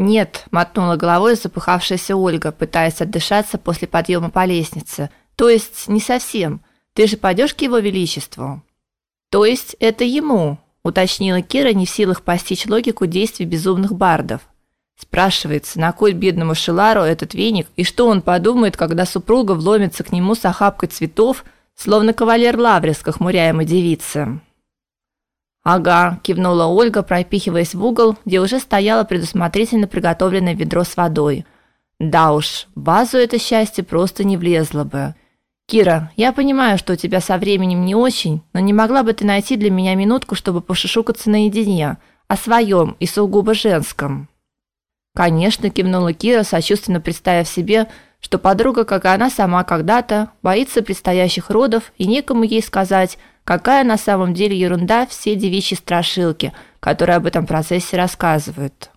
Нет, мотнула головой запыхавшаяся Ольга, пытаясь отдышаться после подъема по лестнице. То есть не совсем. Ты же пойдешь к его величеству. То есть это ему, уточнила Кира, не в силах постичь логику действий безумных бардов. Спрашивается, на кой бедному Шилару этот веник, и что он подумает, когда супруга вломится к нему с охапкой цветов, словно кавалер Лаврис к охмуряемой девице. Ага, кивнула Ольга, пропихиваясь в угол, где уже стояло предусмотрительно приготовленное ведро с водой. Да уж, базу это счастье просто не влезло бы. Кира, я понимаю, что у тебя со временем не очень, но не могла бы ты найти для меня минутку, чтобы пошушукаться наедине о своем и сугубо женском? Конечно, кивнула Кира, сочувственно представив себе, что подруга, как и она сама когда-то, боится предстоящих родов и некому ей сказать, какая на самом деле ерунда все девичьи страшилки, которые об этом процессе рассказывают.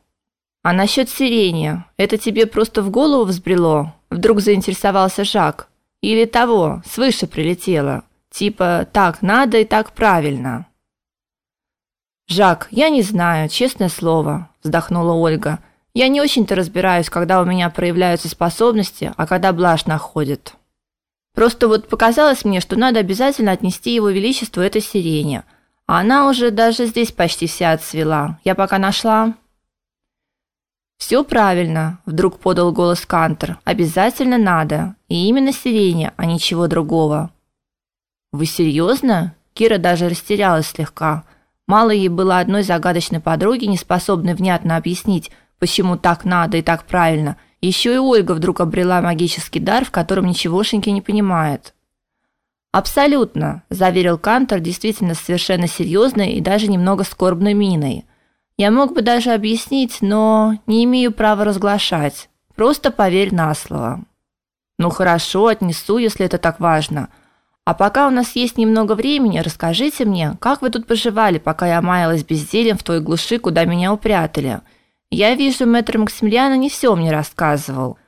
А насчет сирени, это тебе просто в голову взбрело? Вдруг заинтересовался Жак. Или того, свыше прилетело. Типа, так надо и так правильно. Жак, я не знаю, честное слово, вздохнула Ольга. Я не очень-то разбираюсь, когда у меня проявляются способности, а когда блажь находит. Просто вот показалось мне, что надо обязательно отнести его величеству этой сирене. А она уже даже здесь почти вся отцвела. Я пока нашла. Все правильно, вдруг подал голос Кантер. Обязательно надо. И именно сирене, а ничего другого. Вы серьезно? Кира даже растерялась слегка. Мало ей было одной загадочной подруги, не способной внятно объяснить, почему так надо и так правильно. Еще и Ольга вдруг обрела магический дар, в котором ничегошеньки не понимает. Абсолютно, заверил Кантор действительно совершенно серьезной и даже немного скорбной миной. Я мог бы даже объяснить, но не имею права разглашать. Просто поверь на слово. Ну хорошо, отнесу, если это так важно. А пока у нас есть немного времени, расскажите мне, как вы тут поживали, пока я маялась бездельем в той глуши, куда меня упрятали? Я вижу, мэтр Максимилиана не все мне рассказывал.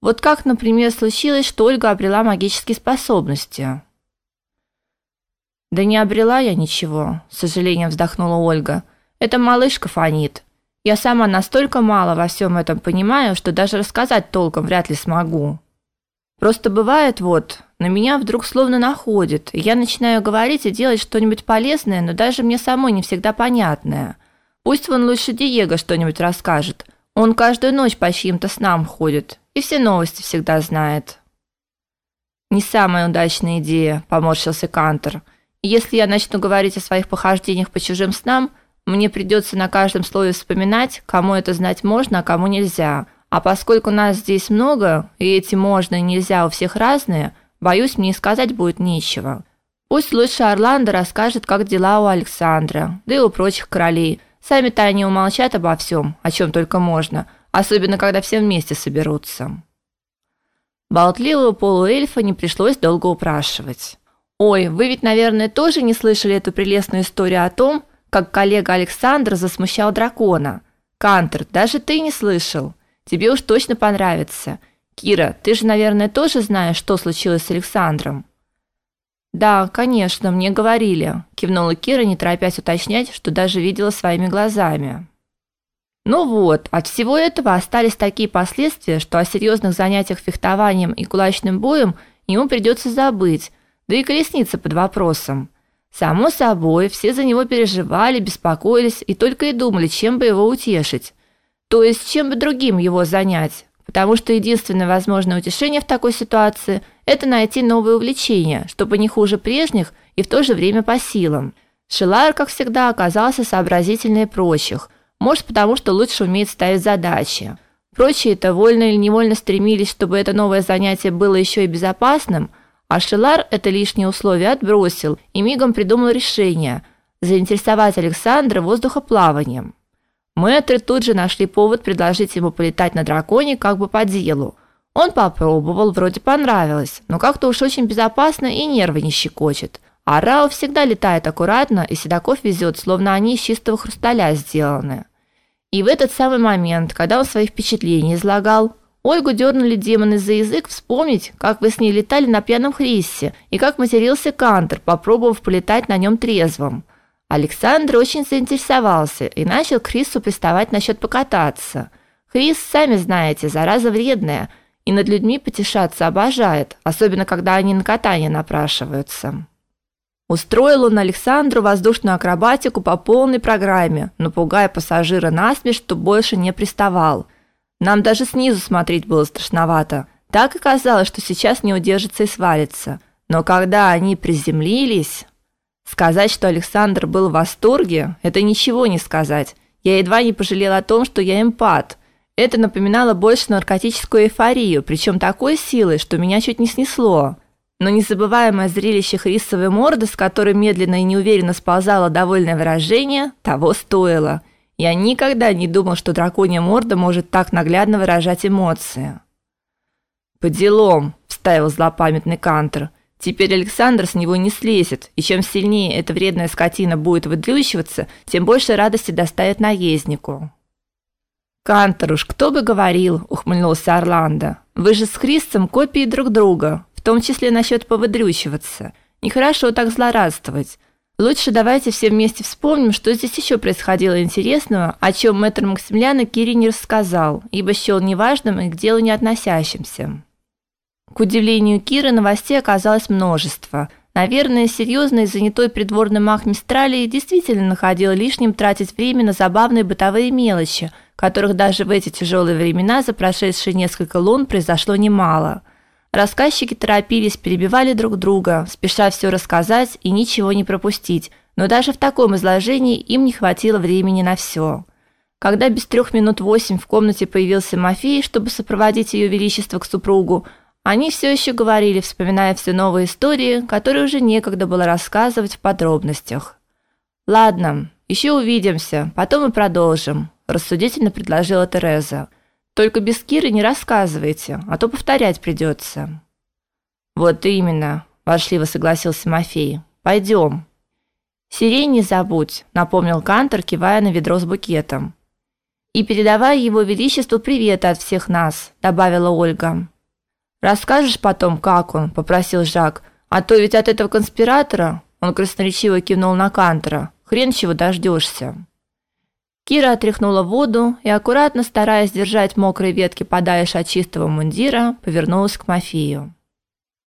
Вот как, например, случилось, что Ольга обрела магические способности. Да не обрела я ничего, с сожалением вздохнула Ольга. Это малышка фонит. Я сама настолько мало во всем этом понимаю, что даже рассказать толком вряд ли смогу. Просто бывает вот, на меня вдруг словно находит, и я начинаю говорить и делать что-нибудь полезное, но даже мне самой не всегда понятное. Пусть вон лучше Диего что-нибудь расскажет. Он каждую ночь по чьим-то снам ходит и все новости всегда знает. Не самая удачная идея, поморщился Кантер. Если я начну говорить о своих похождениях по чужим снам, мне придется на каждом слове вспоминать, кому это знать можно, а кому нельзя. А поскольку нас здесь много, и эти можно и нельзя у всех разные, боюсь, мне и сказать будет нечего. Пусть лучше Орландо расскажет, как дела у Александра, да и у прочих королей. Сами-то они умолчат обо всем, о чем только можно, особенно когда все вместе соберутся. Болтливого полуэльфа не пришлось долго упрашивать. Ой, вы ведь, наверное, тоже не слышали эту прелестную историю о том, как коллега Александр засмущал дракона. Кантер, даже ты не слышал. Тебе уж точно понравится. Кира, ты же, наверное, тоже знаешь, что случилось с Александром. Да, конечно, мне говорили, кивнула Кира, не торопясь уточнять, что даже видела своими глазами. Ну вот, от всего этого остались такие последствия, что о серьезных занятиях фехтованием и кулачным боем ему придется забыть, да и колесница под вопросом. Само собой, все за него переживали, беспокоились и только и думали, чем бы его утешить. То есть, чем бы другим его занять потому что единственное возможное утешение в такой ситуации это найти новое увлечение, чтобы не хуже прежних и в то же время по силам. Шилар, как всегда, оказался сообразительнее прочих, может, потому что лучше умеет ставить задачи. Прочие-то вольно или невольно стремились, чтобы это новое занятие было еще и безопасным, а Шилар это лишнее условие отбросил и мигом придумал решение заинтересовать Александра воздухоплаванием. Мэтры тут же нашли повод предложить ему полетать на драконе как бы по делу. Он попробовал, вроде понравилось, но как-то уж очень безопасно и нервы не щекочет. А Рао всегда летает аккуратно и седаков везет, словно они из чистого хрусталя сделаны. И в этот самый момент, когда он свои впечатления излагал, Ольгу дернули демоны за язык вспомнить, как вы с ней летали на пьяном Христе и как матерился Кантер, попробовав полетать на нем трезвым. Александр очень заинтересовался и начал Крису приставать насчет покататься. Хрис, сами знаете, зараза вредная, и над людьми потешаться обожает, особенно когда они на катание напрашиваются. Устроил он Александру воздушную акробатику по полной программе, напугая пассажира насмерть, что больше не приставал. Нам даже снизу смотреть было страшновато. Так и казалось, что сейчас не удержится и свалится. Но когда они приземлились, сказать, что Александр был в восторге, это ничего не сказать. Я едва не пожалел о том, что я эмпат. Это напоминало больше наркотическую эйфорию, причем такой силой, что меня чуть не снесло. Но незабываемое зрелище Хрисовой морды, с которой медленно и неуверенно сползало довольное выражение, того стоило. Я никогда не думал, что драконья морда может так наглядно выражать эмоции. По делам, вставил злопамятный Кантер. Теперь Александр с него не слезет, и чем сильнее эта вредная скотина будет выдлющиваться, тем больше радости доставит наезднику. Кантер уж кто бы говорил, ухмыльнулся Орландо. Вы же с Христом копии друг друга, в том числе насчет повыдрючиваться. Нехорошо так злорадствовать. Лучше давайте все вместе вспомним, что здесь еще происходило интересного, о чем мэтр Максимилиан Кири не рассказал, ибо счел неважным и к делу не относящимся. К удивлению Киры, новостей оказалось множество. Наверное, серьезный и занятой придворный маг действительно находил лишним тратить время на забавные бытовые мелочи, которых даже в эти тяжелые времена за прошедшие несколько лун произошло немало. Рассказчики торопились, перебивали друг друга, спеша все рассказать и ничего не пропустить, но даже в таком изложении им не хватило времени на все. Когда без трех минут восемь в комнате появился Мафей, чтобы сопроводить ее величество к супругу, они все еще говорили, вспоминая все новые истории, которые уже некогда было рассказывать в подробностях. Ладно, еще увидимся, потом и продолжим, рассудительно предложила Тереза. Только без Киры не рассказывайте, а то повторять придется». Вот именно, воршливо согласился Мафей. Пойдем. Сирень не забудь, напомнил Кантор, кивая на ведро с букетом. И передавай его величеству привет от всех нас, добавила Ольга. Расскажешь потом, как он, попросил Жак. А то ведь от этого конспиратора, он красноречиво кивнул на Кантера. Хрен чего дождешься. Кира отряхнула воду и аккуратно, стараясь держать мокрые ветки подальше от чистого мундира, повернулась к Мафию.